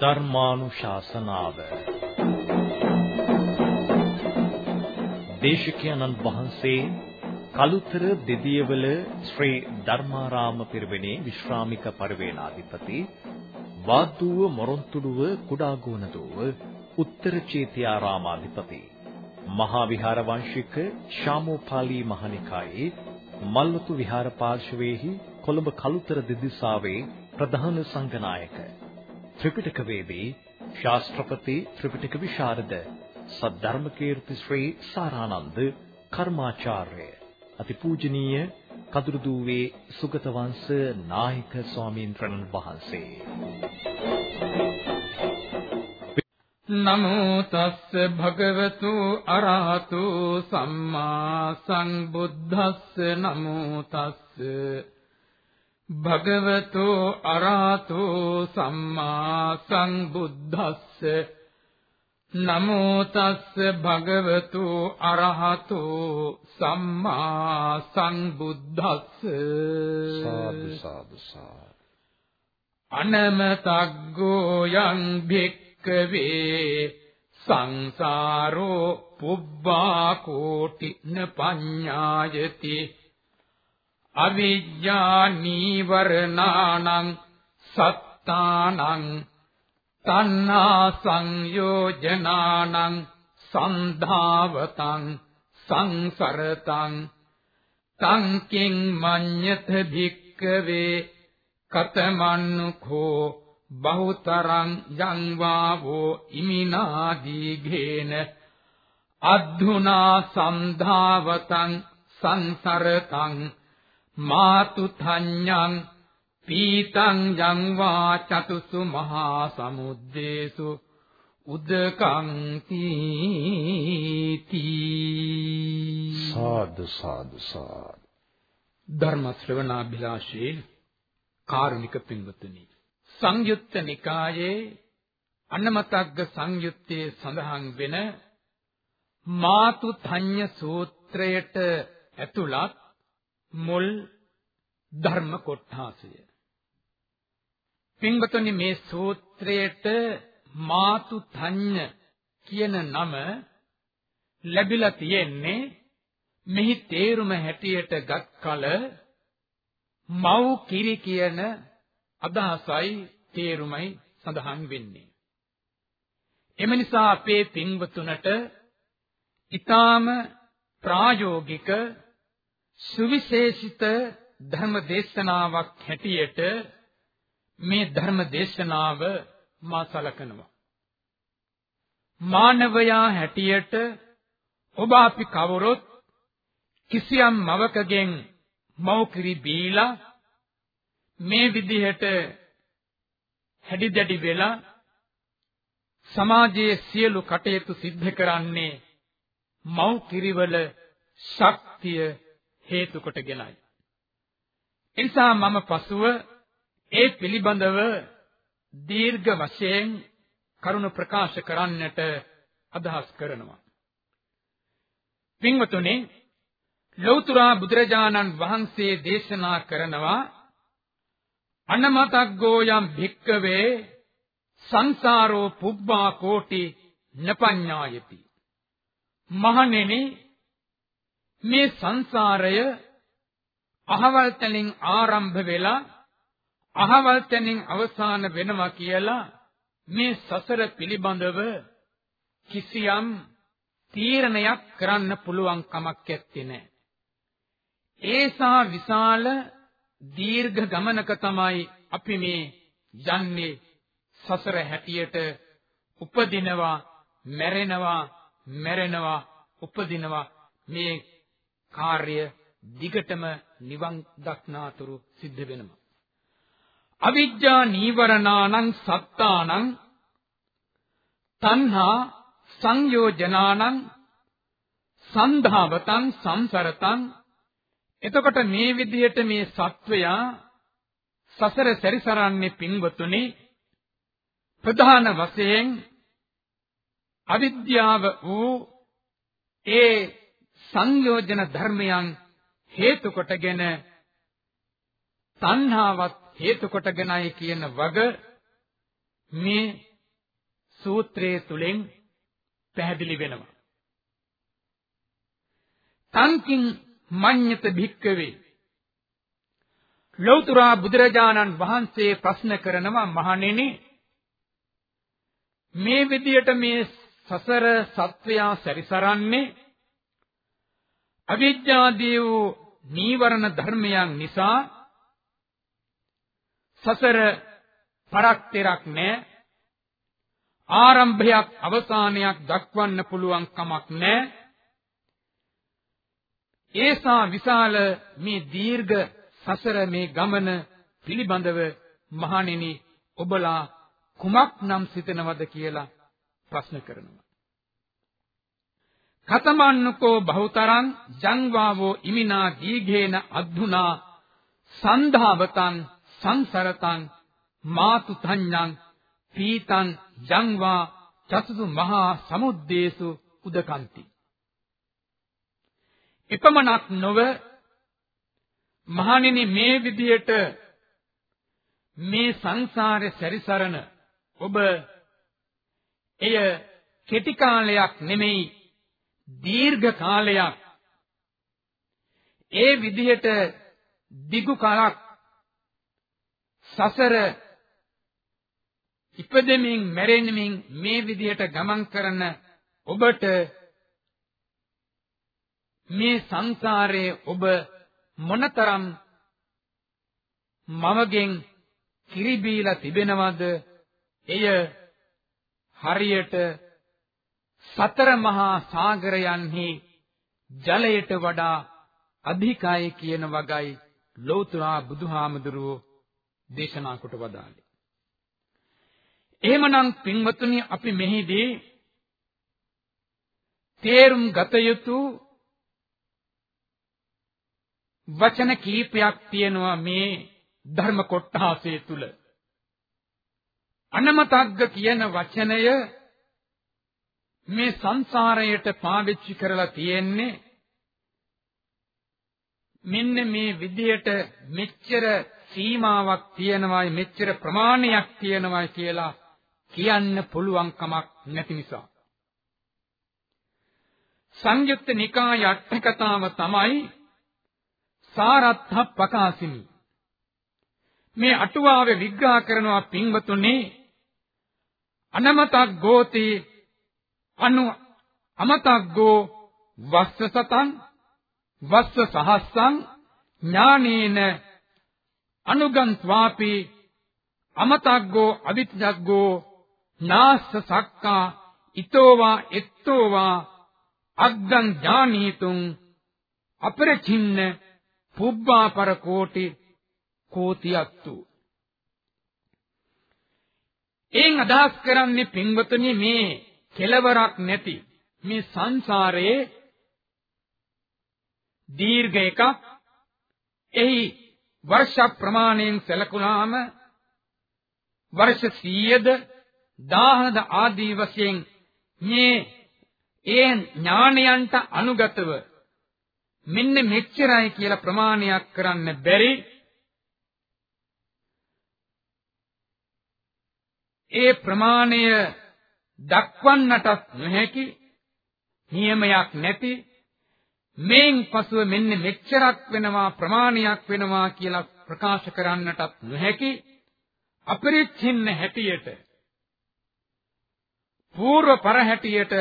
ධර්මානුශාසනාව. දේශකයන්න් වහන්සේ කලුතර දෙදියවල ශ්‍රී ධර්මාරාම පිරිවෙනේ විශ්‍රාමික පරිවේනාධිපති වාද්දුව මොරොන්තුඩුව කුඩාගෝනදුව උත්තර චේතියාරාමාධිපති මහා විහාර වංශික ශාමෝපාලි මහනිකායේ මල්වතු විහාර පාර්ශවයේහි කොළඹ කලුතර දෙදිසාවේ ප්‍රධාන සංඝනායක ත්‍රිපිටක වේදී ශාස්ත්‍රපති ත්‍රිපිටක විශාරද සද්ධර්මකීර්ති ශ්‍රී සාරානන්ද කර්මාචාර්ය. අතිපූජනීය කදුරුදුවේ සුගත වංශ නායක ස්වාමීන් වහන්සේ. නමෝ තස්ස භගවතු අරහතු සම්මා සංබුද්දස්ස නමෝ තස්ස භගවතෝ අරහතෝ සම්මා සංබුද්දස්ස නමෝ තස්ස භගවතු අරහතෝ සම්මා සංබුද්දස්ස සාදු සාදු සාදු. අනමතග්ගෝ යං භික්කවේ සංසාරෝ පුබ්බා කෝටින පඤ්ඤායති අවිජ්ජා නීවරණානං සත්තානං තණ්හා සංයෝජනානං සන්ධාවතං සංසරතං තං කිං මඤ්ඤත භික්කවේ කතමන්නුඛෝ බහුතරං යං වාවෝ ඉමිනාදී ඝේන අද්ධුනා සන්ධාවතං සංසරතං මාතු තඤ්ඤං පීතං යං වා චතුසු මහා සමුද්දේසු උදකං තීති සාදු සාදු සාදු ධර්ම ශ්‍රවණාභිලාෂේ කාරුණික පින්වතුනි සංයුත්ත නිකායේ අන්නමතග්ග සංයුත්තේ සඳහන් වෙන මාතු තඤ්ඤ සූත්‍රයට ඇතුළත් මුල් ධර්ම කොටාසය. පින්වතුනි මේ සූත්‍රයට මාතු තඤ්ඤ කියන නම ලැබිලා තියෙන්නේ මෙහි තේරුම හැටියට ගත් කල මව් කිරි කියන අදහසයි තේරුමයි සඳහන් වෙන්නේ. එම නිසා අපේ පින්වතුනට ඊටාම ප්‍රායෝගික සුවිශේෂිත ධර්ම දේශනාවක් හැටියට මේ ධර්ම දේශනාව මා සලකනවා. මානවයා හැටියට ඔබ අපි කවුරුත් කිසියම් මවකගෙන් මව්කිරි බීලා මේ විදිහට හැඩි දැඩි වෙලා සමාජයේ සියලු කටයුතු සිද්ධ කරන්නේ මව්කිරිවල ශක්තිය හේතු කොටගෙනයි. එනිසා මම පසුව ඒ පිළිබඳව දීර්ඝ වශයෙන් කරුණ ප්‍රකාශ කරන්නට අදහස් කරනවා. පින්වතුනි ලෞතර බුදුරජාණන් වහන්සේ දේශනා කරනවා අනමතග්ගෝ යම් භික්කවේ සංසාරෝ පුබ්බා කෝටි නපඤ්ඤායති මහණෙනි මේ සංසාරය අහවල් තැනින් ආරම්භ වෙලා අහවල් තැනින් අවසාන වෙනවා කියලා මේ සසර පිළිබඳව කිසියම් තීරණයක් කරන්න පුළුවන් කමක් නැත්තේ නෑ. ඒසා විශාල දීර්ඝ ගමනක තමයි අපි මේ යන්නේ සසර හැටියට උපදිනවා මැරෙනවා මැරෙනවා උපදිනවා මේ කාර්ය දිගටම නිවන් දක්නාතුරු සිද්ධ වෙනවා. අවිජ්ජා නීවරණානං සත්තානං තණ්හා සංයෝජනානං සන්ධාවතං සංසරතං එතකොට මේ විදිහට මේ සත්වයා සසර සැරිසරන්නේ පින්වතුනි ප්‍රධාන වශයෙන් අවිද්‍යාව වූ ඒ සංයෝජන ධර්මයන් හේතු කොටගෙන තණ්හාවත් හේතු කොටගෙනයි කියන වග මේ සූත්‍රයේ තුලින් පැහැදිලි වෙනවා. තංකින් මඤ්ඤත භික්කවේ ලෞතර බුදුරජාණන් වහන්සේ ප්‍රශ්න කරනවා මහණෙනි මේ විදියට මේ සසර සත්වයා සැරිසරන්නේ අවිද්‍යාදී වූ නීවරණ ධර්මයන් නිසා සසර පරක්තරක් නැහැ ආරම්භයක් අවසානයක් දක්වන්න පුළුවන් කමක් නැහැ ඒසා විශාල මේ දීර්ඝ සසර මේ ගමන පිළිබඳව මහණෙනි ඔබලා කුමක් නම් සිතනවද කියලා ප්‍රශ්න කරනවා. කතමන්නකෝ බහුතරං ජංවාවෝ ඉමිනා දීඝේන අද්ධුනා සන්ධාවතං සංසරතං මාතු තඤ්ඤං පීතං ජංවා චතුසු මහා සමුද්දේසු උදකන්ති. එපමණක් නොව මහණෙනි මේ විදියට මේ සංසාරේ සැරිසරන ඔබ එය කෙටි කාලයක් නෙමෙයි දීර්ඝ කාලයක්. ඒ විදිහට දිගු කාලක් සසර ඉපදෙමින් මැරෙමින් මේ විදිහට ගමන් කරන ඔබට මේ සංසාරයේ ඔබ මොනතරම් මමගෙන් කිරිබීලා තිබෙනවද? එය හරියට සතර මහා සාගරයන්හි ජලයට වඩා අධිකයි කියන වගයි ලෞතර බුදුහාමුදුරුවෝ දේශනා කොට වදාළේ. එහෙමනම් පින්වතුනි අපි මෙහිදී තේරුම් ගත යුතු වචන කීපයක් තියෙනවා මේ ධර්ම කොටහසේ තුල. අනමතග්ග කියන වචනය මේ සංසාරයට පාවිච්චි කරලා තියෙන්නේ මෙන්න මේ විදියට මෙච්චර සීමාවක් තියෙනවායි මෙච්චර ප්‍රමාණයක් තියෙනවායි කියලා කියන්න පුළුවන් කමක් නැති නිසා. සංයුක්ත නිකාය අටකතාව තමයි සාරත්ථ පකාසිනි මේ අටුවාවේ විග්‍රහ කරනවා පින්වතුනි අනමතක් ගෝති අනු අමතක් ගෝ වස්ස සතං වස්ස සහස්සං ඥානේන අනුගන්ත්වාපි අමතග්ගෝ අවිත්‍යග්ගෝ නාස්ස සක්කා ඊතෝවා එත්තෝවා අග්ගං ඥානීතුං අපරචින්න පුබ්බාපර කෝටි කෝතියත්තු එයින් අදහස් කරන්නේ පින්වතුනි මේ කෙලවරක් නැති මේ සංසාරයේ දීර්ඝ එකක්. එහි වර්ෂ ප්‍රමාණයෙන් සැලකුණාම වර්ෂ 100ද 1000ද ආදී වශයෙන් මේ ඒ ඥානයන්ට අනුගතව මෙන්න මෙච්චරයි කියලා ප්‍රමාණයක් කරන්න බැරි ඒ ප්‍රමාණය දක්වන්නටත් නොහැකි නියමයක් නැති මේන් පසුව මෙන්න මෙච්චරක් වෙනවා ප්‍රමාණයක් වෙනවා කියලා ප්‍රකාශ කරන්නටත් නොහැකි අපරිච්ඡින්න හැටියට పూర్ව පර හැටියට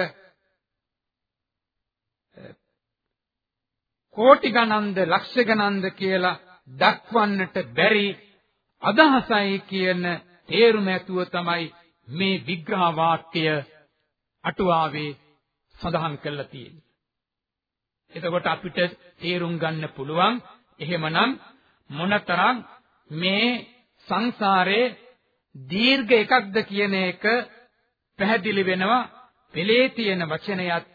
කෝටි ගණන්ද ලක්ෂ ගණන්ද කියලා දක්වන්නට බැරි අදහසයි කියන තේරුම ඇතුව තමයි මේ විග්‍රහ වාක්‍ය අටුවාවේ සඳහන් කරලා තියෙන්නේ. එතකොට අපිට තේරුම් ගන්න පුළුවන් එහෙමනම් මොනතරම් මේ සංසාරේ දීර්ඝ එකක්ද කියන එක පැහැදිලි වෙනවා පෙළේ තියෙන වචනයත්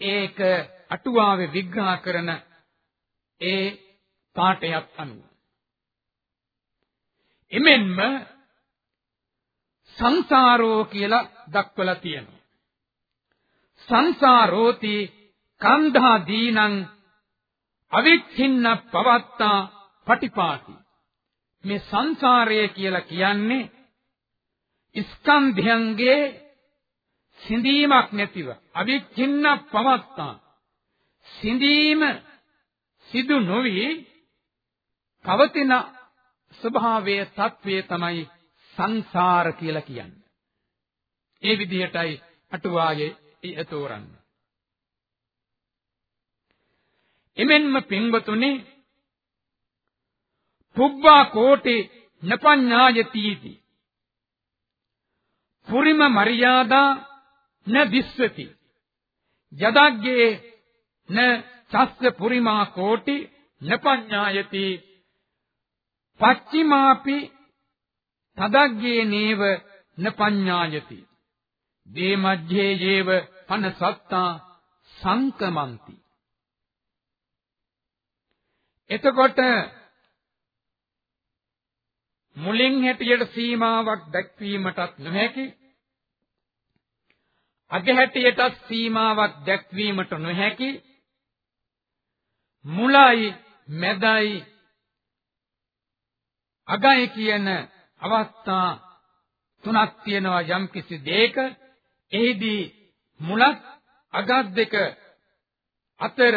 ඒක අටුවාවේ විග්‍රහ කරන ඒ පාඨයත් අනුව එමෙන්ම සංසාරෝ කියලා දක්වලා තියෙනවා. සංසාරෝති කන්ධා දීනං අවිච්ඡින්න පවත්තා පටිපාටි. මේ සංසාරය කියලා කියන්නේ ස්කන්ධයන්ගේ සිඳීමක් නැතිව අවිච්ඡින්න පවත්තා. සිඳීම සිදු නොවි පවතින ස්වභාවයේ తත්වය තමයි සංසාර කියලා කියන්නේ. ඒ විදිහටයි අටුවායේ තෝරන්නේ. එමෙන්ම පින්වතුනි පුබ්බා කෝටි නපඤ්ඤායතිති පුරිම මරියාදා න විස්සති යදග්ගේ න චස්ස පුරිමා කෝටි නපඤ්ඤායති පච්චිමාපි තදග්ගේ නේව නපඤ්ඤායති. දේ මධ්‍යේ යේව පන සත්තා සංකමන්ති එතකොට මුලින් හැටියට සීමාවක් දැක්වීමටත් නොහැකි අග හැටියටත් සීමාවක් දැක්වීමට නොහැකි මුලයි මැදයි අගයි කියන අවස්ථා තුනක් තියෙනවා යම්කිසි දෙයක. එහිදී මුලක් අගක් දෙක. අතර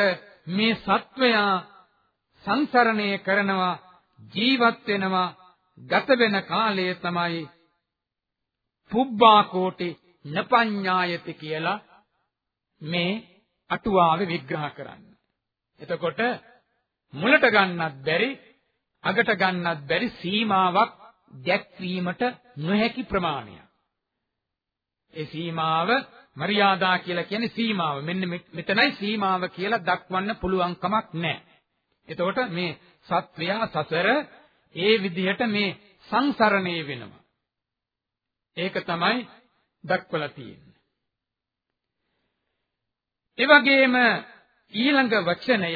මේ සත්වයා සංසරණය කරනවා ජීවත් වෙනවා. ගත වෙන කාලය තමයි පුබ්බා කෝටි නපඤ්ඤායති කියලා මේ අටුවාවේ විග්‍රහ කරන්නේ. එතකොට මුලට ගන්නත් බැරි අගට ගන්නත් බැරි සීමාවක් දැක්වීමට නොහැකි ප්‍රමාණයක්. ඒ සීමාව මරියාදා කියලා කියන්නේ සීමාව. මෙන්න මෙතනයි සීමාව කියලා දක්වන්න පුළුවන් කමක් නැහැ. එතකොට මේ සත්වයා සසර ඒ විදිහට මේ සංසරණය වෙනවා. ඒක තමයි දක්වලා තියෙන්නේ. ඒ වගේම ඊළඟ වචනය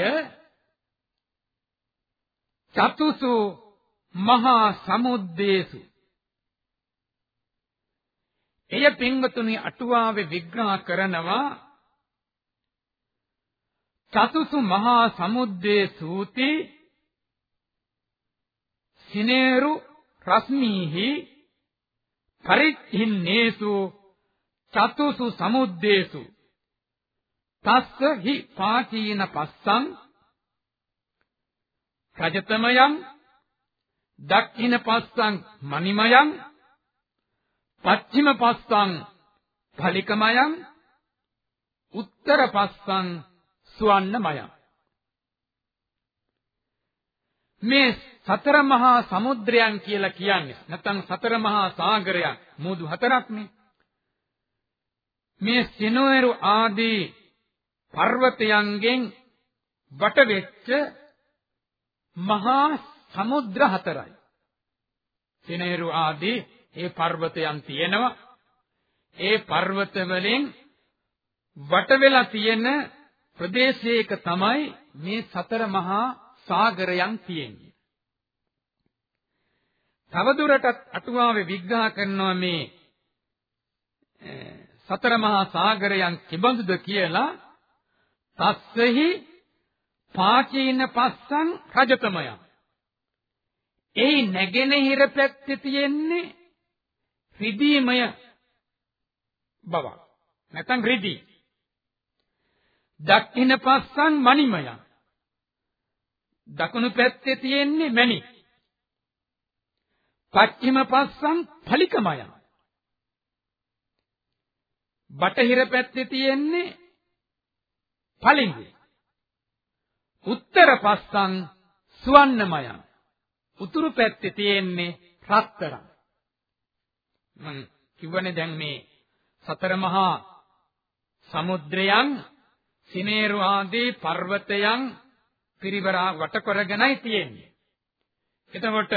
චතුසු මහා සමුද්දේසු. එය පින්වතුනි අටුවාවේ විග්‍රහ කරනවා චතුසු මහා සමුද්දේ සූති සිනේරු රශ්මීහි පරිච්ඡින්නේසු චතුසු සමුද්දේසු. තස්ස හි පාචීන පස්සං රජතමයන් දක්ඛින පස්සං මණිමයන් පච්චිම පස්සං ඵලිකමයන් උත්තර පස්සං සුවන්නමය. මේ සතර මහා සමුද්‍රයන් කියලා කියන්නේ නැත්නම් සතර මහා සාගරයන් මුදු හතරක්නේ. මේ සිනෝරු ආදී පර්වතයන්ගෙන් වටවෙච්ච මහා සමුද්‍ර හතරයි. සිනේරු ආදී ඒ පර්වතයන් තියෙනවා. ඒ පර්වත වලින් වට වෙලා තියෙන ප්‍රදේශයක තමයි මේ සතර මහා සාගරයන් තියෙන්නේ. තවදුරටත් අටුවාවේ විග්‍රහ කරනවා මේ සතර මහා සාගරයන් කිබඳුද කියලා තස්සෙහි පාචීන පස්සන් රජතමයන්. එයි නැගෙනහිර පැත්තේ තියෙන්නේ රිදීමය බවක්. නැත්නම් රිදී. දක්ඛින පස්සන් මණිමය. දකුණු පැත්තේ තියෙන්නේ මණි. පච්චිම පස්සන් ඵලිකමය. බටහිර පැත්තේ තියෙන්නේ ඵලිඟු. උත්තර පස්සන් සුවන්නමය. උතුරු පැත්තේ තියෙන්නේ රත්තරන්. මම කිව්වනේ දැන් මේ සතර මහා සමුද්‍රයන් සිනේරු ආදී පර්වතයන් පිරිවරා වට කරගෙනයි තියෙන්නේ. එතකොට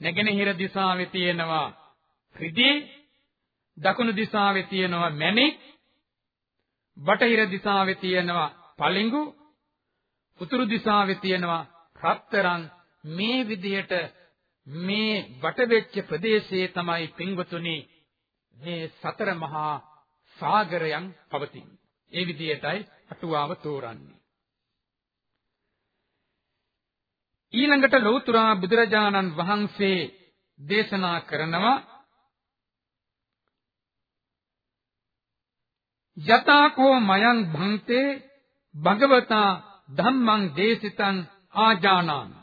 නැගෙනහිර දිශාවේ තියෙනවා රිදී දකුණු දිශාවේ තියෙනවා මැණික් බටහිර දිශාවේ තියෙනවා පලිඟු උතුරු දිශාවේ තියෙනවා රත්තරන් මේ විදිහට මේ වටවෙච්ච ප්‍රදේශයේ තමයි පින්වතුනි මේ සතර මහා සාගරයන් පවතින්නේ ඒ විදිහටයි අටුවාව තෝරන්නේ. ඊළඟට ලෞතර බුදුරජාණන් වහන්සේ දේශනා කරනවා යතාකෝ මයං භන්තේ භගවතා ධම්මං දේශිතං ආජානාමි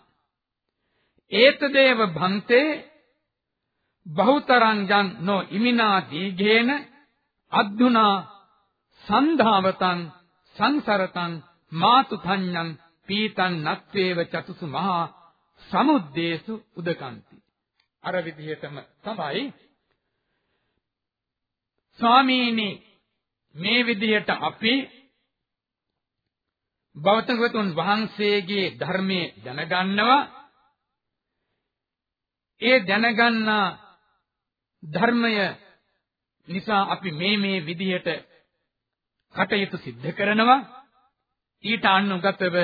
ඒතදේව භන්තේ බහුතරං ජන් නො ඉමිනා දීඝේන අද්දුනා සන්ධාවතං සංසරතං මාතු තඤ්ඤං පීතං නත්වේව චතුසු මහා සමුද්දේසු උදකන්ති අර විදිහටම තමයි ස්වාමීනි මේ විදිහට අපි බෞද්ධගතුන් වහන්සේගේ ධර්මයේ දැනගන්නවා. ඒ දැනගන්නා ධර්මය නිසා අපි මේ මේ විදිහට කටයුතු සිද්ධ කරනවා. ඊට අනුගතව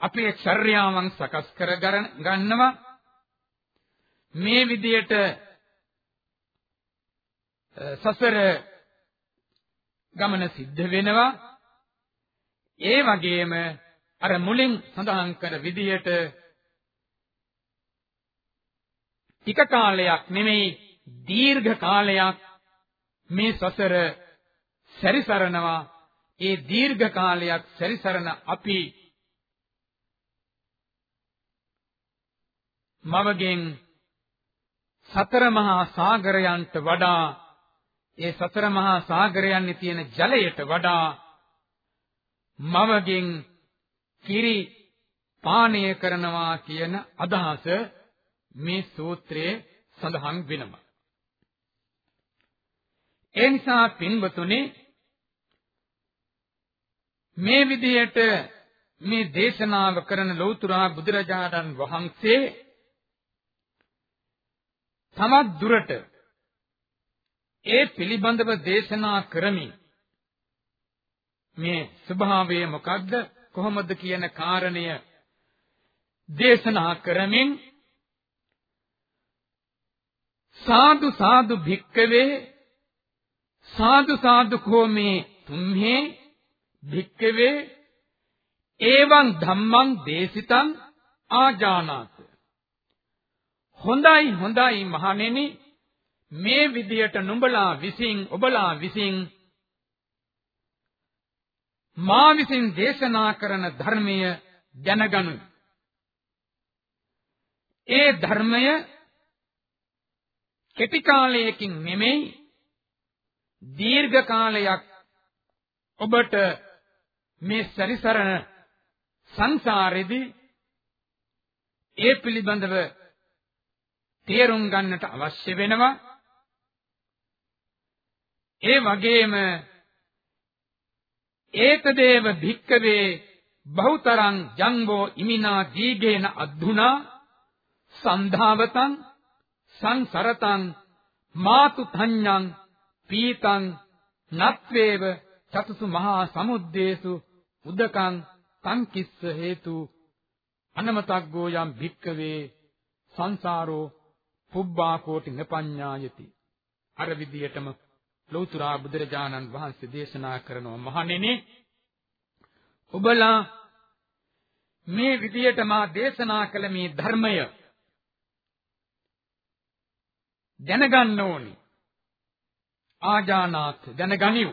අපේ චර්යාවන් සකස් කර ගන්නවා. මේ විදිහට සසර ගමන සිද්ධ වෙනවා. ඒ වගේම අර මුලින් සඳහන් කර විදිහට ටික කාලයක් නෙමෙයි දීර්ඝ කාලයක් මේ සසර සැරිසරනවා. ඒ දීර්ඝ කාලයක් සැරිසරන අපි මවගෙන් සතර මහා සාගරයන්ට වඩා ඒ සතර මහා සාගරයන්ේ තියෙන ජලයට වඩා මවගෙන් කිරි පානය කරනවා කියන අදහස මේ සූත්‍රයේ සඳහන් වෙනවා. ඒ නිසා පින්වතුනි මේ විදිහට මේ දේශනාව කරන ලෞතුරා බුදුරජාණන් වහන්සේ තමත් දුරට ඒ පිළිබඳව දේශනා කරමින් මේ ස්වභාවය මොකද්ද කොහොමද කියන කාරණය දේශනා කරමින් සාදු සාදු භික්කවේ සාදු සාදු කෝමේ තුම්හේ භික්කවේ එවං ධම්මං දේශිතං ආජානාත හොඳයි හොඳයි මහණෙනි මේ විදියට නුඹලා විසින් ඔබලා විසින් මා විසින් දේශනා කරන ධර්මය දැනගනු. ඒ ධර්මය කෙටි කාලයකින් නෙමෙයි දීර්ඝ කාලයක් ඔබට මේ සැරිසරන සංසාරෙදී ඒ පිළිබඳව තේරුම් ගන්නට අවශ්‍ය වෙනවා. ඒ වගේම ඒතදේව භික්කවේ බහුතරං ජංගෝ ඉමිනා දීගේන අද්ධුනා සන්ධාවතං සංසරතං මාතු තඤ්ඤං පීතං නත්වේව චතුසු මහා සමුද්දේසු උදකං සංකිස්ස හේතු අනමතග්ගෝ යම් භික්කවේ සංසාරෝ පුබ්බා කෝටි නපඤ්ඤායති. අර විදියටම ලෞතුරා බුදුරජාණන් වහන්සේ දේශනා කරනවා මහණෙනි ඔබලා මේ විදියට මා දේශනා කළ මේ ධර්මය දැනගන්න ඕනි. ආජානාත් දැනගනිව්.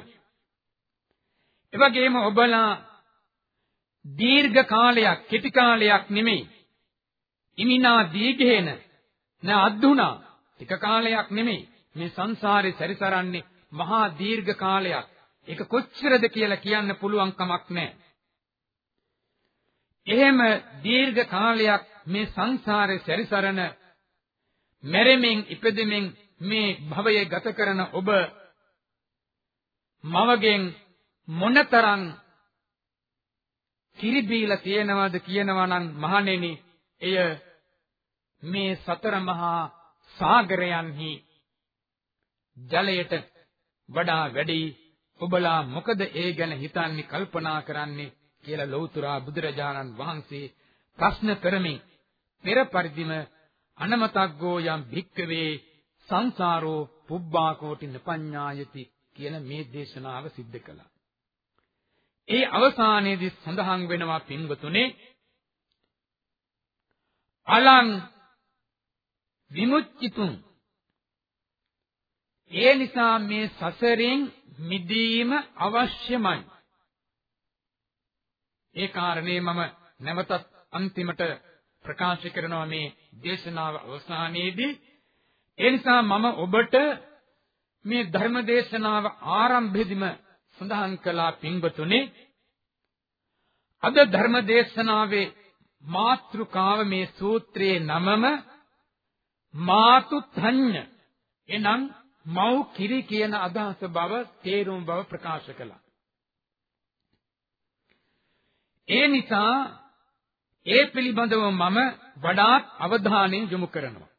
එවැගේම ඔබලා දීර්ඝ කාලයක් කෙටි කාලයක් නෙමෙයි. ඉමිනා දීඝේන න අද්දුනා. ටික කාලයක් නෙමෙයි. මේ සංසාරේ සැරිසරන්නේ මහා දීර්ඝ කාලයක්. ඒක කොච්චරද කියලා කියන්න පුළුවන් කමක් නැහැ. එහෙම දීර්ඝ කාලයක් මේ සංසාරේ සැරිසරන මෙරෙමින් ඉපදෙමින් මේ භවය ගත කරන ඔබ මවගෙන් මොනතරම් කිරි බීලා තියෙනවද කියනවා නම් මහණෙනි එය මේ සතර මහා සාගරයන්හි ජලයට වඩා වැඩි. ඔබලා මොකද ඒ ගැන හිතන්නේ කල්පනා කරන්නේ කියලා ලෞතුරා බුදුරජාණන් වහන්සේ ප්‍රශ්න කරමින් පෙර පරිදිම අනමතග්ගෝ යම් භික්කවේ සංසාරෝ පුබ්බා කෝටි නපඤ්ඤායති කියන මේ දේශනාව සිද්ධ කළා. ඒ අවසානයේදී සඳහන් වෙනවා පින්වතුනේ අලං විමුච්චිතුං ඒ නිසා මේ සසරෙන් මිදීම අවශ්‍යමයි. ඒ කාරණේ මම නැවතත් අන්තිමට ප්‍රකාශ කරනවා මේ දේශනාව අවසානයේදී ඒ නිසා මම ඔබට මේ ධර්ම දේශනාව ආරම්භයේදීම සඳහන් කළා පින්වතුනි අද ධර්ම දේශනාවේ මාත්‍රිකාව මේ සූත්‍රයේ නමම මාතු තඤ්ඤ එනම් මව් කිරි කියන අදහස බව තේරුම් බව ප්‍රකාශ කළා. ඒ නිසා ඒ පිළිබඳව මම වඩාත් අවධානය යොමු කරනවා.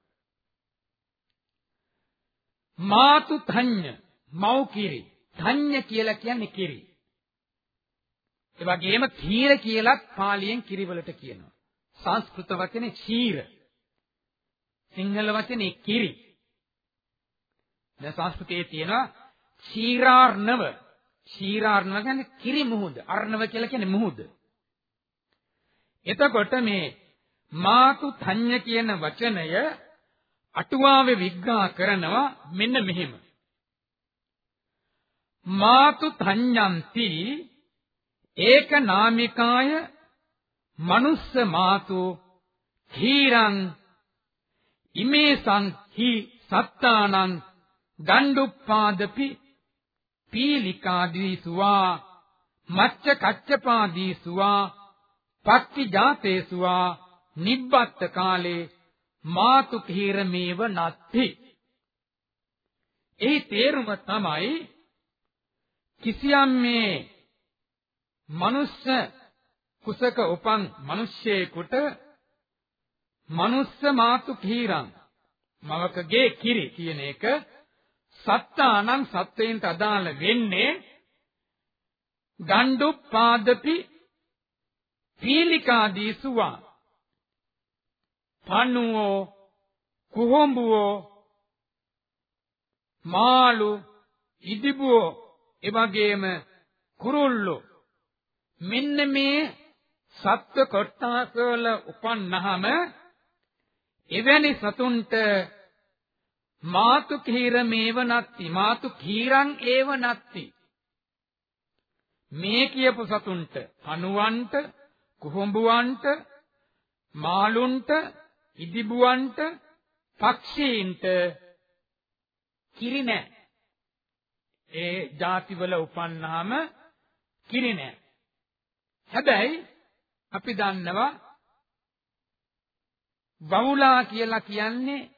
මාතු තඤ්ඤ මව් කිරි තඤ්ඤ කියලා කියන්නේ කිරි. ඒ වගේම කීර කියලත් පාලියෙන් කිරිවලට කියනවා. සංස්කෘත වචනේ ක්ෂීර. සිංහල වචනේ කිරි. දැන් සංස්කෘතයේ තියෙනවා ක්ෂීරාර්ණව. ක්ෂීරාර්ණව කියන්නේ කිරි මුහුද. අර්ණව කියලා කියන්නේ මුහුද. එතකොට මේ මාතු තඤ්ඤ කියන වචනය අටුවාවේ විග්‍රහ කරනවා මෙන්න මෙහෙම. මාතු තඤ්ඤන්ති ඒක නාමිකාය මනුස්ස මාතු ධීරං ඉමේසං හි සත්තානං ගණ්ඩුප්පාදපි පීලිකාදී සුවා මච්ච කච්චපාදී සුවා පක්ති ජාතේ සුවා නිබ්බත් කාලේ මාතු කීරමේව නත්ති. එහි තේරුම තමයි කිසියම් මේ මනුස්ස කුසක උපන් මිනිස්සෙකුට මනුස්ස මාතු කීරං මවකගේ කිරි කියන එක සත්තානං සත්වයින්ට අදාළ වෙන්නේ ගණ්ඩු පාදපි පීලිකාදී සුවා. පණුවෝ කුහොඹුවෝ මාළු ඉදිබුවෝ එවැගේම කුරුල්ලෝ. මෙන්න මේ සත්ව කොට්ටාසවල උපන්නහම එවැනි සතුන්ට මාතු කීර මේව නැත්ති මාතු කීරං ඒව නැත්ති. මේ කියපු සතුන්ට අනුවන්ට කුහුඹුවන්ට මාළුන්ට ඉදිබුවන්ට පක්ෂීන්ට කිරි නැහැ ඒ ಜಾතිවල උපන්නාම කිරි නැහැ හැබැයි අපි දන්නවා වවුලා කියලා කියන්නේ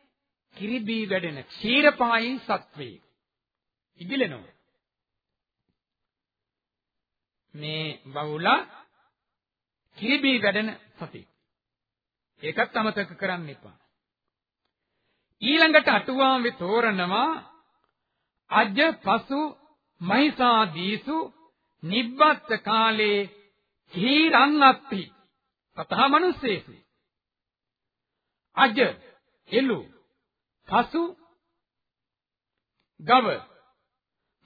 කිරිබී වැඩෙන ක්ෂීරපායි සත්වේ. ඉගිලෙනවා. මේ වවුලා කිරිබී වැඩෙන සතෙක්. ඒකත් අමතක කරන්න එපා. ඊළඟට අටුවාවේ තෝරනවා අජ පසු මහිසා දීසු නිබ්බත් කාලේ හීරං අත්ති තතහ මනුස්සේසු අජ එළු පසු ගව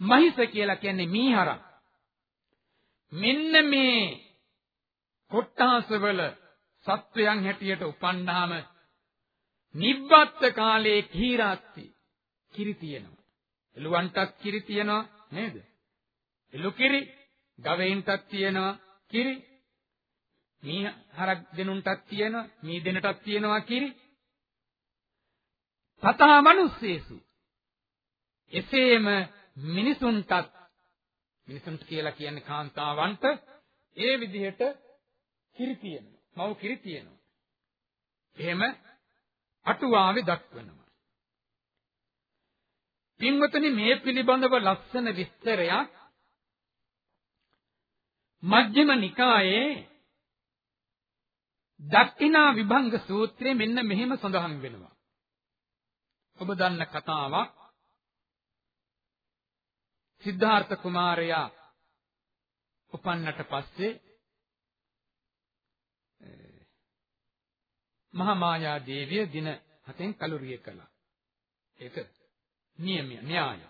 මහිස කියලා කියන්නේ මීහරක් මෙන්න මේ කොට්ටාසවල සත්වයන් හැටියට උපන්නාම නිබ්බත් කාලේ කීරාත්ති කිරි තියෙනවා. එළුවන්ටත් කිරි තියෙනවා නේද? එළු කිරි ගවයින්ටත් තියෙනවා කිරි. මී හරක් දෙනුන්ටත් තියෙනවා මී දෙනටත් තියෙනවා කිරි. තථා මනුස්සේසු එසේම මිනිසුන්ටත් මිනිසුන්ට කියලා කියන්නේ කාන්තාවන්ට ඒ විදිහට කිරි තියෙනවා. මව් කිරි තියෙනවා. එහෙම අටුවාවේ දක්වනවා. පින්වතුනි මේ පිළිබඳව ලස්සන විස්තරයක් මජ්ක්‍ධිම නිකායේ දක්ඛිනා විභංග සූත්‍රයේ මෙන්න මෙහෙම සඳහන් වෙනවා. ඔබ දන්න කතාවක්. සිද්ධාර්ථ කුමාරයා උපන්නට පස්සේ මහා මායා දේවිය දින හතෙන් කලුරිය කළා. ඒක නියමය න්‍යාය.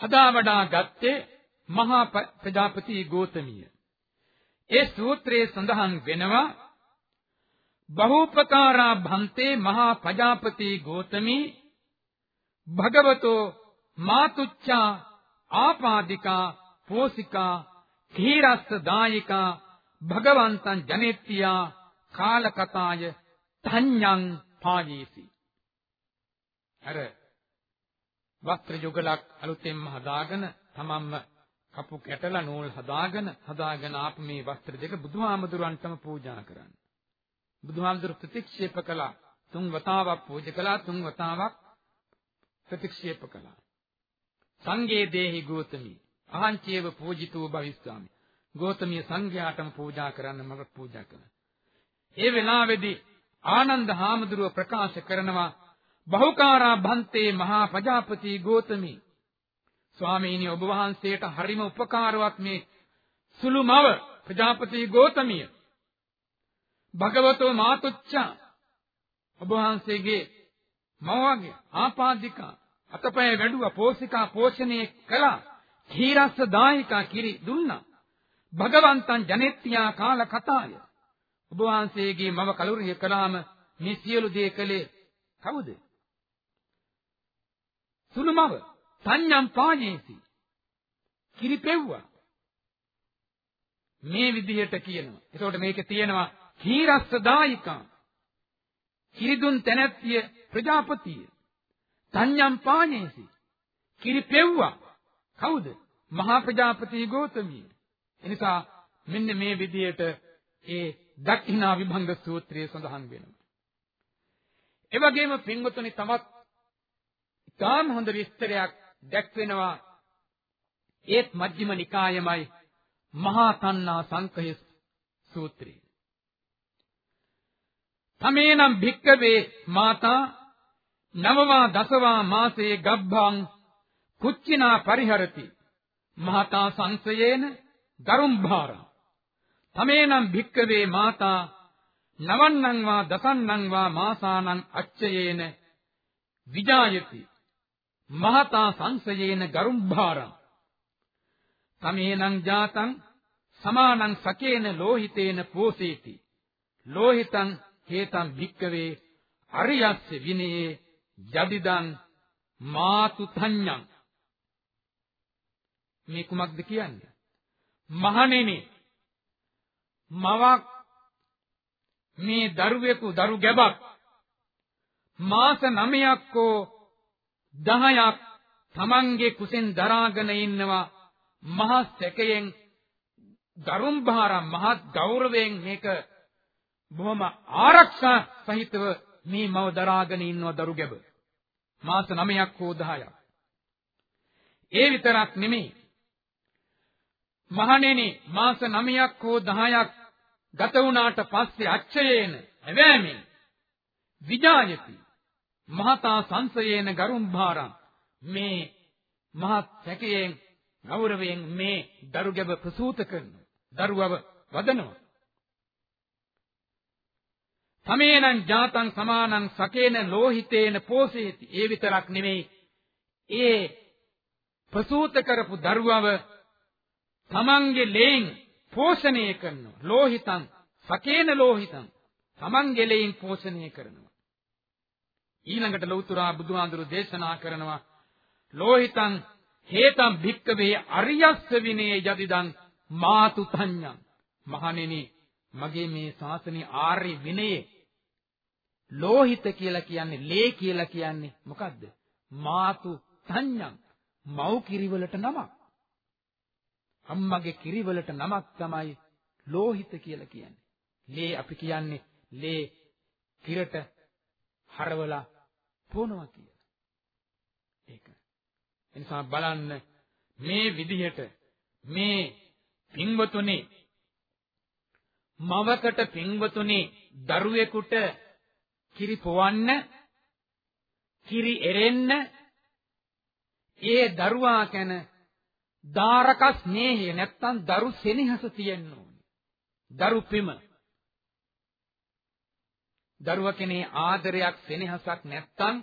හදා වඩා ගත්තේ මහා ප්‍රජාපති ගෝතමිය. ඒ සූත්‍රයේ සඳහන් වෙනවා බහූපකාරා භන්තේ මහා ප්‍රජාපති ගෝතමී භගවතෝ මාතුච්ඡා ආපාදිකා පෝසිකා කීරස්ස දායිකා භගවන්තං ජනෙත්තියා කාලකතාය තඤ්ඤං පාජීසි අර වස්ත්‍ර යුගලක් අලුතෙන්ම හදාගෙන තමන්ම කපු කැටලා නූල් හදාගෙන හදාගෙන ආපු මේ වස්ත්‍ර දෙක බුදුහාමුදුරන්ටම පූජා කරන්න. බුදුහාමුදුරු ප්‍රතික්ෂේප කළා. තුන් වතාවක් පූජා කළා තුන් වතාවක් ප්‍රතික්ෂේප කළා. සංගේ දේහි ගෝතමී අහංචේව පූජිතෝ භවිස්සාමි. ගෝතමී සංඝයාටම පූජා කරන්න මම පූජා කළා. ඒ වෙලාවේදී ආනන්ද හාමුදුරුව ප්‍රකාශ කරනවා බහුකාරා භන්තේ මහා ප්‍රජාපති ගෝතමී. ස්වාමීනි ඔබ වහන්සේට හරිම උපකාරවත් මේ සුළු මව ප්‍රජාපති ගෝතමිය. භගවතෝ මාතුච්ච ඔබ වහන්සේගේ මවගේ ආපාදිකා අතපය වැඩුවා පෝෂිකා පෝෂණය කළා කීරස්ස දායිකා කිරි දුන්නා. භගවන්තං ජනෙත්‍යා කාල කතාය ඔබ වහන්සේගේ මව කලුරිය කළාම මේ සියලු දේ කළේ කවුද? සුළු මව සංඥම් පාණේසි කිරිපෙව්වා. මේ විදිහට කියනවා. එතකොට මේකේ තියෙනවා කීරස්ස දායිකා කිරිදුන් තැනැත්තිය ප්‍රජාපතිය. සංඥම් පාණේසි කිරිපෙව්වා. කවුද? මහා ප්‍රජාපති ගෝතමිය. එනිසා මෙන්න මේ විදිහට ඒ දක්ඛිනා විභංග සූත්‍රයේ සඳහන් වෙනවා. ඒ වගේම පින්වතුනි තවත් ඉතාම හොඳ විස්තරයක් දැක්වෙනවා. ඒත් මජ්ක්‍ධිම නිකායමයි මහා තණ්හා සංකය සූත්‍රය. තමේනම් භික්කවේ මාතා නවවා දසවා මාසේ ගබ්බං කුච්චිනා පරිහරති. මහතා සංසයේන ගරුම්භාරං. තමේනම් භික්කවේ මාතා නවන්නං වා දසන්නං වා මාසානං අච්චයේන විජායති මහතා සංසයේන ගරුම්භාරං. තමේනං ජාතං සමානං සකේන ලෝහිතේන පෝසේති ලෝහිතං හේතං භික්කවේ අරියස්ස විනයේ යදිදං මාතු තඤ්ඤං. මේ කුමක්ද කියන්නේ? මහණෙනි මවක් මේ දරුවෙකු දරු ගැබක් මාස 9ක් කෝ 10ක් තමන්ගේ කුසෙන් දරාගෙන ඉන්නවා මහත් සැකයෙන් ගරුම්භාර මහත් ගෞරවයෙන් මේක බොහොම ආරක්ෂා සහිතව මේ මව දරාගෙන ඉන්නවා දරු ගැබ. මාස 9ක් හෝ 10ක් ඒ විතරක් නෙමෙයි. මහණෙනි මාස 9ක් හෝ 10ක් ගත වුණාට පස්සේ අච්චයේන එවෑමෙන් විජායති. මහතා සංසයේන ගරුම්භාරං මේ මහත් සැකයෙන් ගෞරවයෙන් මේ දරුගැබ ප්‍රසූත කරන දරුවව වදනවා. තමේනං ජාතං සමානං සකේන ලෝහිතේන පෝසේති. ඒ විතරක් නෙමෙයි. ඒ ප්‍රසූත කරපු දරුවව තමන්ගේ ලේන් පෝෂණය කරනවා. ලෝහිතං. සකේන ලෝහිතං. තමන්ගේ ලේන් පෝෂණය කරනවා. ඊළඟට ලෞතුරා බුදුහාඳුරු දේශනා කරනවා ලෝහිතං හේතම් භික්කවේ අරියස්ස විනේ යදිදං මාතු තඤ්ඤං. මහණෙනි මගේ මේ ශාසනයේ ආර්ය විනයේ. ලෝහිත කියලා කියන්නේ ලේ කියලා කියන්නේ මොකද්ද? මාතු තඤ්ඤං. මව් කිරිවලට නමක්. අම්මගේ කිරිවලට නමක් තමයි ලෝහිත කියලා කියන්නේ ලේ අපි කියන්නේ ලේ කිරට හරවලා පොනවා කියලා. ඒක. එනිසා බලන්න මේ විදිහට මේ පින්වතුනි මවකට පින්වතුනි දරුවෙකුට කිරි පොවන්න කිරි එරෙන්න ඒ දරුවා ගැන දාරක ස්නේහය නැත්තම් දරු සෙනෙහස තියෙන්න ඕනේ. දරු පිම දරුවා කෙනේ ආදරයක් සෙනෙහසක් නැත්තම්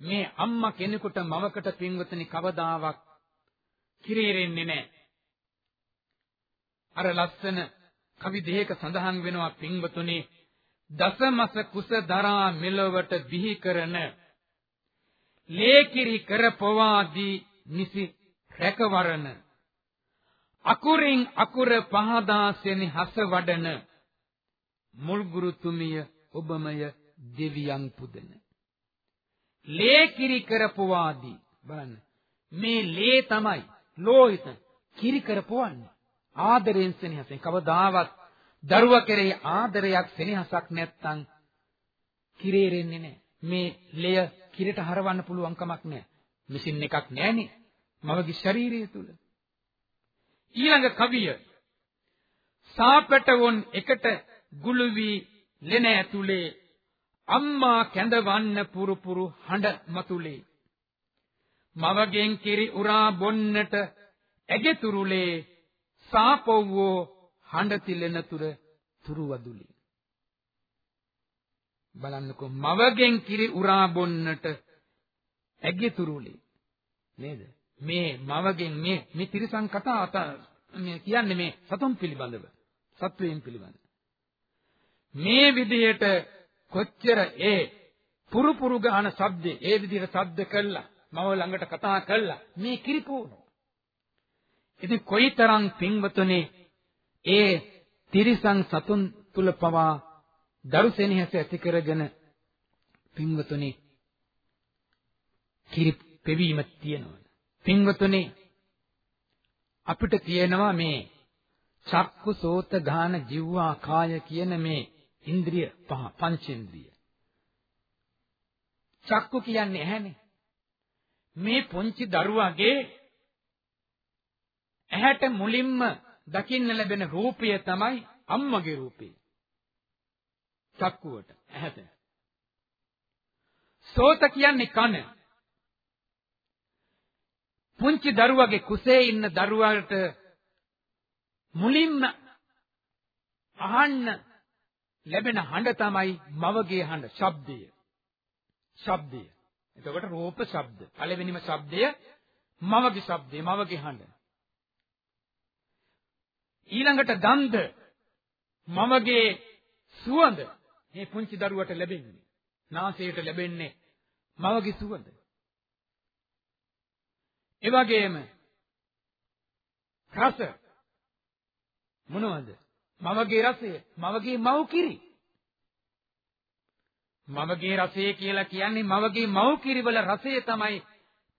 මේ අම්මා කෙනෙකුට මවකට පින්වතුනි කවදාවත් කිරීරෙන්නේ නැහැ. අර ලස්සන කවි දෙයක සඳහන් වෙනවා පින්වතුනි දසමස කුස දරා මෙලොවට බිහි කරන ලේකිරි කර පවාදී නිසි රැකවරණ. අකුරින් අකුර පහදා සෙනෙ හස වඩන මුල් ගුරුතුමිය ඔබමය දෙවියන් පුදන. ලේ කිරි කරපුවාදී බලන්න. මේ ලේ තමයි ලෝහිත කිරි කරපුවන්නේ. ආදරෙන් සෙනෙහසෙන්. කවදාවත් දරුවා කෙරෙහි ආදරයක් සෙනෙහසක් නැත්තම් කිරේරෙන්නේ නැහැ. මේ ලය කිරට හරවන්න පුළුවන් කමක් නැහැ. මැෂින් එකක් නැහනේ. මවගේ ශරීරය තුල ඊළඟ කවිය සාපටවොන් එකට ගුළු වී ලෙන ඇතුලේ අම්මා කැඳවන්න පුරුපුරු හඬ මතුලේ. මවගෙන් කිරි උරා බොන්නට ඇගෙතුරුලේ සාපොව්වෝ හඬ තිලෙන තුර තුරුවදුලි. බලන්නකෝ මවගෙන් කිරි උරා බොන්නට ඇගෙතුරුලේ නේද? මේ මවගෙන් මේ මේ තිරසං කතාව මේ කියන්නේ මේ සතුන් පිළිබඳව සත්වයන් පිළිබඳව මේ විදිහට කොච්චර ඒ පුරු පුරු ගහන ශබ්දේ ඒ විදිහට ශබ්ද කළා මව ළඟට කතා කළා මේ කිරිපෝන ඉතින් කොයිතරම් පින්වතුනි ඒ තිරිසන් සතුන් තුල පවා දරුසෙනෙහස ඇති කරගෙන පින්වතුනි කිරි පෙවීම තියෙනවා. පින්වතුනි අපිට තියෙනවා මේ චක්කු සෝත ගාන ජීවා කාය කියන මේ ඉන්ද්‍රිය පහ පංචේන්ද්‍රිය. චක්කු කියන්නේ ඇහැනේ. මේ පුංචි දරුවාගේ ඇහැට මුලින්ම දකින්න ලැබෙන රූපය තමයි අම්මගේ රූපය. චක්කුවට ඇහැට. සෝත කියන්නේ කන. පුංචි දරුවගේ කුසේ ඉන්න දරුවාට මුලින්ම අහන්න ලැබෙන හඬ තමයි මවගේ හඬ, ශබ්දය. ශබ්දය. එතකොට රූප ශබ්ද. පළවෙනිම ශබ්දය මවගේ ශබ්දය, මවගේ හඬ. ඊළඟට ගන්ධ මවගේ සුවඳ මේ පුංචි දරුවට ලැබෙන්නේ. නාසයට ලැබෙන්නේ මවගේ සුවඳ. ඒ වගේම රස මොනවද? මවගේ රසය, මවගේ මව් කිරි. මවගේ රසය කියලා කියන්නේ මවගේ මව් කිරිවල රසය තමයි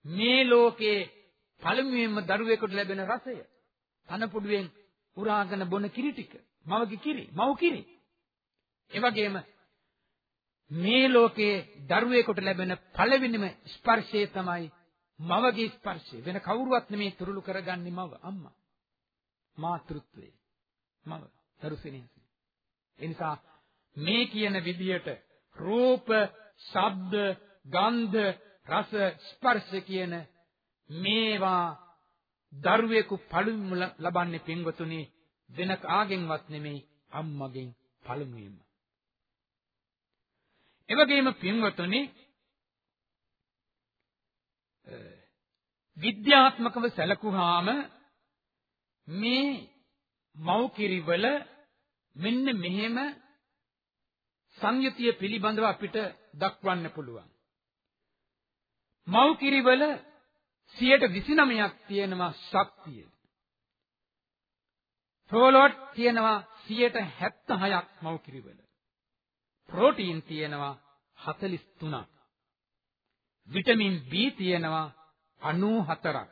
මේ ලෝකේ පළමුවෙන්ම දරුවෙකුට ලැබෙන රසය. තනපුඩුවෙන් උරාගෙන බොන කිරි ටික. මවගේ කිරි, මව් කිරි. ඒ වගේම මේ ලෝකේ දරුවෙකුට ලැබෙන පළවෙනිම ස්පර්ශය තමයි මවගේ ස්පර්ශය. වෙන කවුරුවත් නෙමේ තුරුළු කරගන්නේ මව අම්මා. මාතෘත්වය. මව දරුසිනිය එනිසා මේ කියන විදියට රූප ශබ්ද ගන්ධ රස ස්පර්ශ කියන මේවා දරුවෙකු පළමුව ලබන්නේ පින්වතුනි වෙන කාගෙන්වත් නෙමෙයි අම්මගෙන් පළමුවෙන්ම. එවැගේම පින්වතුනි විද්‍යාත්මකව සැලකුවාම මේ මෞකිරිවල මෙන්න මෙහෙම සංයුතිය පිළිබඳව අපිට දක්වන්න පුළුවන්. මෞකිරිවල 29ක් තියෙනවා ශක්තිය. ප්‍රෝලෝට් තියෙනවා 76ක් මෞකිරිවල. ප්‍රෝටීන් තියෙනවා 43ක්. විටමින් B තියෙනවා 94ක්.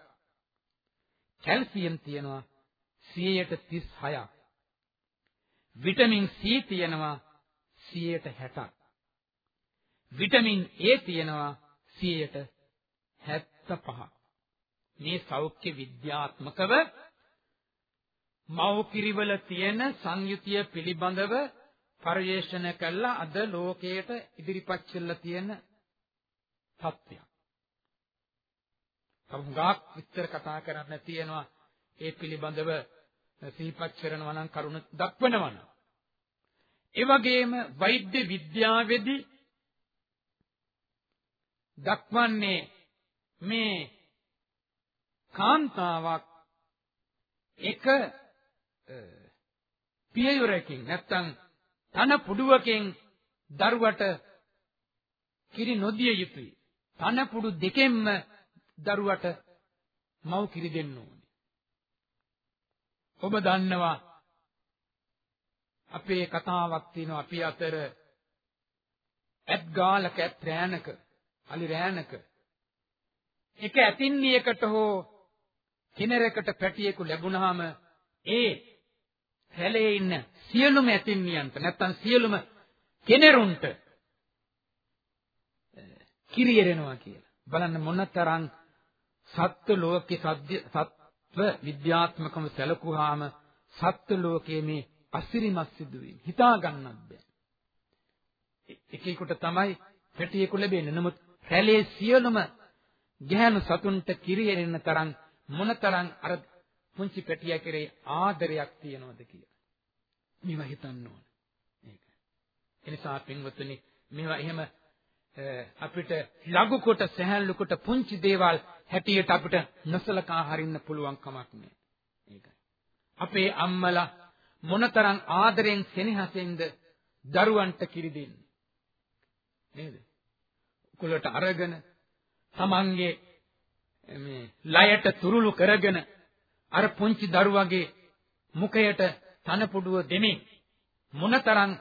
කැල්සියම් තියෙනවා 136ක්. විටමින් C තියෙනවා 160ක්. විටමින් A තියෙනවා 175ක්. මේ සෞඛ්‍ය විද්‍යාත්මකව මව්කිරිවල තියෙන සංයුතිය පිළිබඳව පරිශන කළා අද ලෝකයට ඉදිරිපත් කළා තියෙන තත්ත්වයක්. සමහරක් විස්තර කතා කරන්න තියෙනවා ඒ පිළිබඳව සිහිපත් කරනවා නම් කරුණ දක්වනවා නම් ඒ වගේම වෛද්‍ය විද්‍යාවේදී දක්වන්නේ මේ කාන්තාවක් එක පියයුරකින් නැත්තම් තන පුඩුවකින් දරුවට කිරි නොදිය යුතුයි. තන පුඩු දෙකෙන්ම දරුවට මව් කිරි දෙන්න ඕනේ. ඔබ දන්නවා අපේ කතාවක් තියෙනවා අපි අතර ඇත් ගාලක ඇත් රෑනක අලි රෑනක එක ඇතින්නියකට හෝ කිනරකට පැටියෙකු ලැබුණාම ඒ හැලේ ඉන්න සියලුම ඇතින්නියන්ට නැත්තම් සියලුම කෙනෙරුන්ට කිරියරෙනවා කියලා. බලන්න මොනතරම් සත්ත්ව ලෝකේ සත්‍ය සත්ව විද්‍යාත්මකව සැලකුවාම සත්ත්ව ලෝකයේ මේ අසිරිමත් සිදුවීම් හිතා ගන්නත් බෑ. එකෙකුට තමයි පැටියෙකු ලැබෙන්නේ. නමුත් රැළේ සියලුම ගැහැණු සතුන්ට කිරියෙන්න තරම් මොනතරම් අර පුංචි පැටියා කෙරේ ආදරයක් තියනවද කියලා. මේවා හිතන්න ඕන. ඒක. එනිසා පින්වතුනි මේවා එහෙම අපිට ලඝු කොට සහැල්ලු කොට පුංචි දේවල් හැටියට අපිට නොසලකා හරින්න පුළුවන් කමක් නෑ. ඒකයි. අපේ අම්මලා මොනතරම් ආදරෙන් සෙනෙහසෙන්ද දරුවන්ට කිරි දෙන්නේ. නේද? කුලට අරගෙන තමන්ගේ මේ ලයට තුරුළු කරගෙන අර පුංචි දරුවගේ මුඛයට තනපුඩුව දෙමින් මොනතරම්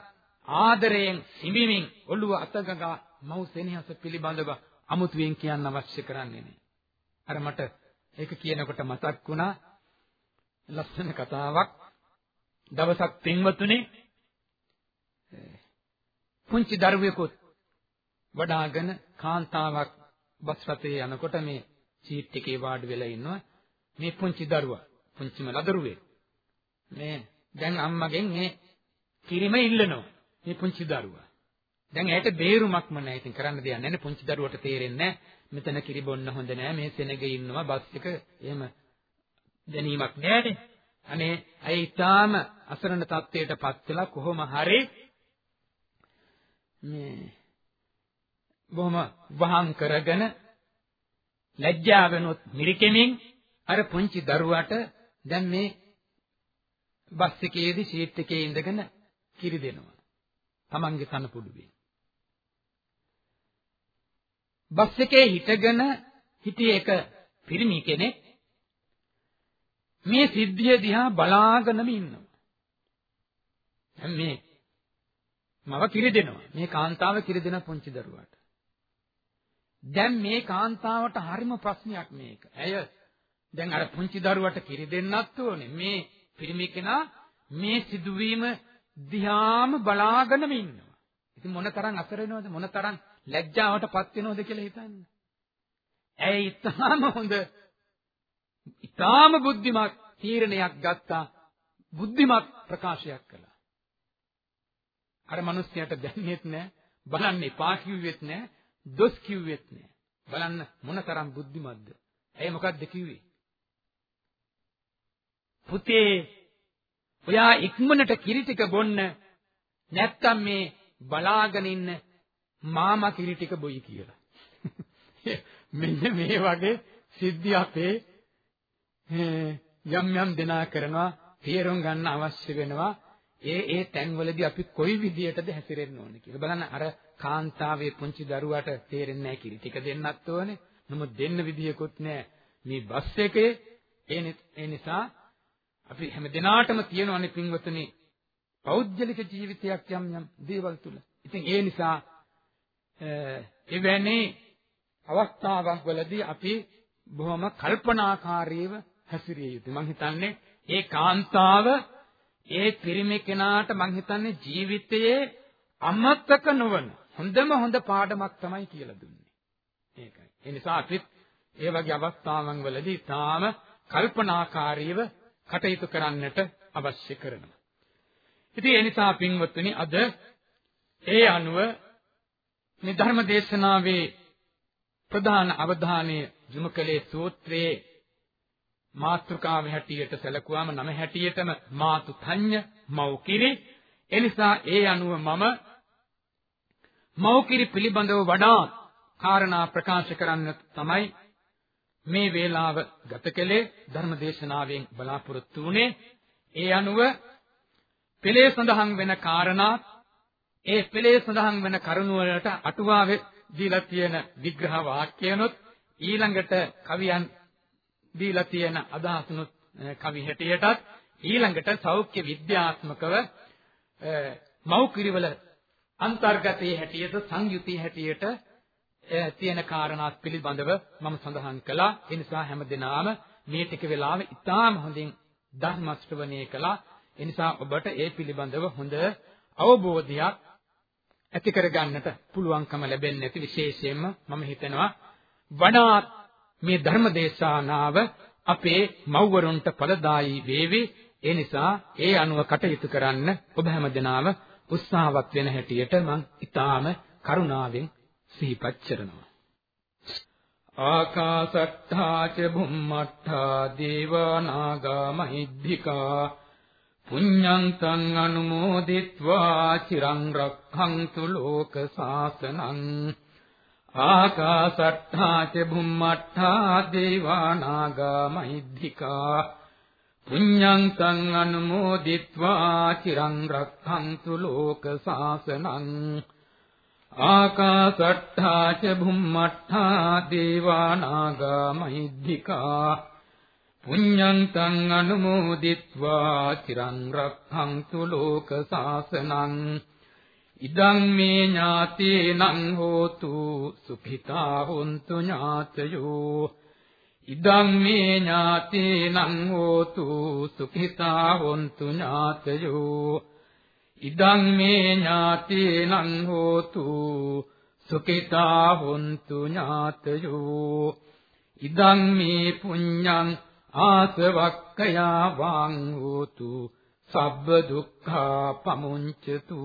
ආදරයෙන් සිඹිමින් ඔළුව අතගගා මව් සෙනෙහස පිළිබඳව අමුතුවෙන් කියන්න අවශ්‍ය කරන්නේ නැහැ. අර මට ඒක කියනකොට මතක් වුණා. ලස්සන කතාවක්. දවසක් පින්වතුනි පුංචි දරුවෙකුත් වඩාගෙන කාන්තාවක් බස් රථයේ යනකොට මේ සීට් එකේ වාඩි වෙලා ඉන්නවා. මේ පුංචි දරුවා පුංචිම ලදරුවේ. මේ දැන් අම්මගෙන් මේ කිරිම ඉල්ලනවා. මේ පුංචි දරුවා. දැන් ඇයට බේරුමක්ම නැහැ. ඉතින් කරන්න දෙයක් නැහැ. පුංචි දරුවට තේරෙන්නේ මෙතන කිරි බොන්න හොඳ නැහැ. මේ සෙනගේ ඉන්නවා බස් එක එහෙම දැනීමක් නැහැනේ. අනේ අය ඊටාම අසරණ තත්ත්වයටපත් වෙලා කොහොම හරි මේ බොහොම වහම් කරගෙන ලැජ්ජාවෙනොත් මිරිකෙමින් අර පුංචි දරුවාට දැන් මේ බස් එකේදී සීට් එකේ ඉඳගෙන කිරි දෙනවා. Tamange කනපුඩුවේ. බස් එකේ හිටගෙන හිටියේ එක පිරිමි කෙනෙක් මේ සිද්ධිය දිහා බලාගෙනම ඉන්නවා. දැන් මේ මව කිරි දෙනවා. මේ කාන්තාව කිරි දෙන පුංචි දරුවාට. දැන් මේ කාන්තාවට හරිම ප්‍රශ්නයක් මේක. ඇය දැන් අර පුංචි දරුවට කිරි දෙන්නත් ඕනේ. මේ පිරිමි කෙනා මේ සිදුවීම දිහාම බලාගෙනම ඉන්නවා. ඉතින් මොනතරම් අසර වෙනවද මොනතරම් ලැජ්ජාවටපත් වෙනවද කියලා හිතන්න. ඇයි ඊටාම හොඳ ඊටාම බුද්ධිමත් තීරණයක් ගත්තා බුද්ධිමත් ප්‍රකාශයක් කළා. අර මිනිස්සයාට දැනෙන්නේ නැහැ බලන්න එපා කිව්වෙත් නැහැ දොස් කිව්වෙත් නැහැ. බලන්න මොනතරම් බුද්ධිමත්ද. ඇයි මොකද්ද කිව්වේ? පුතේ ඔයා ඉක්මනට කිරි ටික බොන්න නැත්තම් මේ බලාගෙන ඉන්න මාමා කිරි ටික බොයි කියලා. මෙන්න මේ වගේ සිද්ධි අපේ යම් යම් දෙනා කරනවා තේරුම් ගන්න අවශ්‍ය වෙනවා ඒ ඒ තැන්වලදී අපි කොයි විදියටද හැසිරෙන්න ඕනේ කියලා. බලන්න අර කාන්තාවේ පුංචි දරුවාට තේරෙන්නේ නැහැ කිරි ටික දෙන්නත් ඕනේ. නමුත් දෙන්න විදියකුත් නැහැ. මේ බස් එකේ ඒ නිසා අපි හැම දිනාටම තියෙනවනේ පින්වතුනි පෞද්ගලික ජීවිතයක් යම් යම් දේවල් තුල. ඉතින් ඒ නිසා එවැනි අවස්ථාවක් වලදී අපි බොහොම කල්පනාකාරීව හැසිරිය යුතුයි. මම හිතන්නේ ඒ කාන්තාව ඒ පිරිමි කෙනාට මම හිතන්නේ ජීවිතයේ අමතක නොවන හොඳම හොඳ පාඩමක් තමයි කියලා දුන්නේ. ඒකයි. ඒ නිසා අපිත් ඒ වගේ අවස්ථාවන් වලදී තාම කල්පනාකාරීව කටයුතු කරන්නට අවශ්‍ය කරනවා. ඉතින් ඒ නිසා පින්වත්නි අද ඒ අනුව මේ ධර්ම දේශනාවේ ප්‍රධාන අවධානය යොමු කළේ සූත්‍රයේ මාත්‍රකාව හැටියට සැලකුවාම නම හැටියටම මාතු තඤ්ඤ මෞකිරි. එනිසා ඒ අනුව මම මෞකිරි පිළිබඳව වඩා කාරණා ප්‍රකාශ කරන්න තමයි මේ වේලාව ගත කළේ ධර්ම දේශනාවෙන් බලාපොරොත්තු වුණේ. ඒ අනුව පෙළේ සඳහන් වෙන කාරණා ඒ පෙළේ සඳහන් වෙන කරුණ වලට අටුවාවේ දීලා තියෙන විග්‍රහ වාක්‍යනොත් ඊළඟට කවියන් දීලා තියෙන අදහසුනුත් කවි හැටියටත් ඊළඟට සෞඛ්‍ය විද්‍යාත්මකව මෞකිරිවල අන්තර්ගතයේ හැටියට සංයුතිය හැටියට තියෙන කාරණාත් පිළිබඳව මම සඳහන් කළා. ඒ නිසා හැමදෙනාම මේ ටික වෙලාව ඉතාම හොඳින් ධර්ම ශ්‍රවණය කළා. ඒ නිසා ඔබට ඒ පිළිබඳව හොඳ අවබෝධයක් ඇති කරගන්නට පුළුවන්කම ලැබෙන්නේ නැති විශේෂයෙන්ම මම හිතනවා වඩාත් මේ ධර්ම දේශනාව අපේ මව්වරුන්ට ඵලදායී වේවි. ඒ නිසා ඒ අනුව කටයුතු කරන්න ඔබ හැමදෙනාම උත්සාහවත් වෙන හැටියට මම ඊටාම කරුණාවෙන් සිහිපත් කරනවා. ආකාසට්ඨා ච භුම්මට්ඨා දේවා නාග මහිද්దికා පුඤ්ඤන්තං අනුමෝදිत्वा චිරං රක්ඛන්තු ලෝක සාසනං ආකාසට්ඨා ච බුම්මට්ඨා දේවා නාග මහිද්దికා පුඤ්ඤන්තං අනුමෝදිत्वा චිරං රක්ඛන්තු ලෝක සාසනං ආකාසට්ඨා ච බුම්මට්ඨා දේවා නාග මහිද්దికා පුඤ්ඤං තං අනුමෝදිත්වා චිරං රක්ඛන්තු ලෝක සාසනං ඉදං මේ ඥාතේනං හෝතු සුඛිතා හොන්තු ඥාතයෝ ඉදං මේ ඥාතේනං හෝතු සුඛිතා හොන්තු ඥාතයෝ ඉදං මේ ඥාතේනං හෝතු සුඛිතා හොන්තු ඥාතයෝ ඉදං මේ පුඤ්ඤං ආසවක්ඛයා වං හෝතු සබ්බ දුක්ඛා පමුංචතු.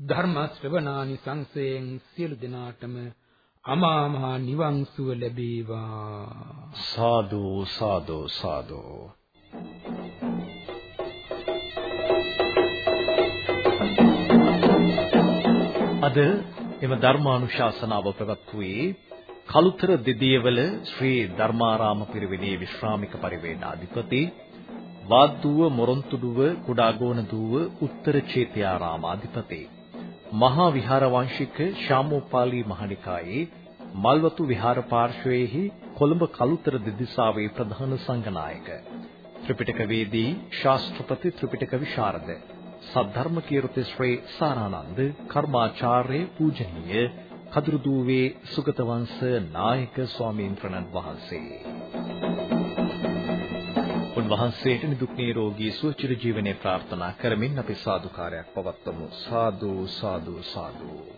ධර්ම ශ්‍රවණානි සංසයෙන් සියලු දෙනාටම අමා මහ නිවන් සුව ලැබේවා. සාදු සාදු සාදු. අද එම ධර්මානුශාසනාව පැවැත්වුවේ කලුතර දෙදියවල ශ්‍රී ධර්මාරාම පිරිවෙනේ විශ්‍රාමික පරිවේනාධිපති වාද්දුව මොරොන්තුඩුව කුඩාගෝනදුව උත්තර චේත්‍යාරාමාධිපති මහා විහාරවංශික ශාමෝපාලි මහනිකායේ මල්වතු විහාර පාර්ශ්වයේහි කොළඹ කලුතර දෙදිසාවේ ප්‍රධාන සංඝනායක ත්‍රිපිටක වේදී ශාස්ත්‍රපති ත්‍රිපිටක විශාරද සද්ධර්ම කීර්ති ශ්‍රී සාරානන්ද කර්මාචාර්ය පූජනීය කදුරුදුවේ සුගත වංශ නායක ස්වාමීන් වහන්සේ. උන්වහන්සේට නිදුක් නිරෝගී සුවචිර ජීවනයේ ප්‍රාර්ථනා කරමින් අපි සාදුකාරයක් පවත්වමු. සාදු සාදු සාදු